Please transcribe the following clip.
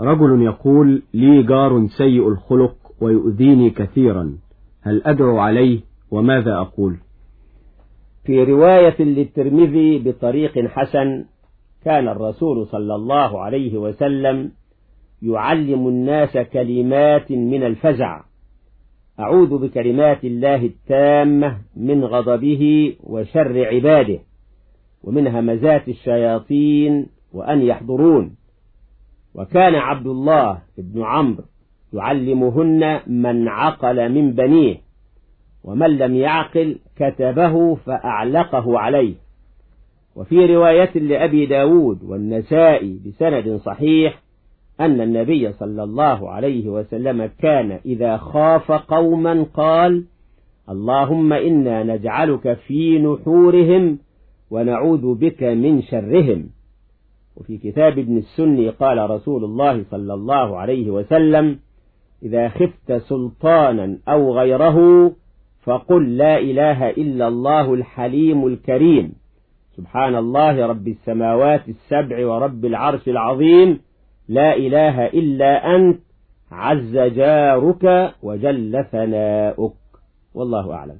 رجل يقول لي جار سيء الخلق ويؤذيني كثيرا هل أدعو عليه وماذا أقول؟ في رواية للترمذي بطريق حسن كان الرسول صلى الله عليه وسلم يعلم الناس كلمات من الفزع. أعوذ بكلمات الله التامة من غضبه وشر عباده ومن همزات الشياطين وأن يحضرون. وكان عبد الله بن عمرو يعلمهن من عقل من بنيه ومن لم يعقل كتبه فأعلقه عليه. وفي رواية لأبي داود والنسائي بسند صحيح أن النبي صلى الله عليه وسلم كان إذا خاف قوما قال اللهم إنا نجعلك في نحورهم ونعوذ بك من شرهم وفي كتاب ابن السني قال رسول الله صلى الله عليه وسلم إذا خفت سلطانا أو غيره فقل لا إله إلا الله الحليم الكريم سبحان الله رب السماوات السبع ورب العرش العظيم لا إله إلا أنت عز جارك وجل ثناؤك. والله أعلم.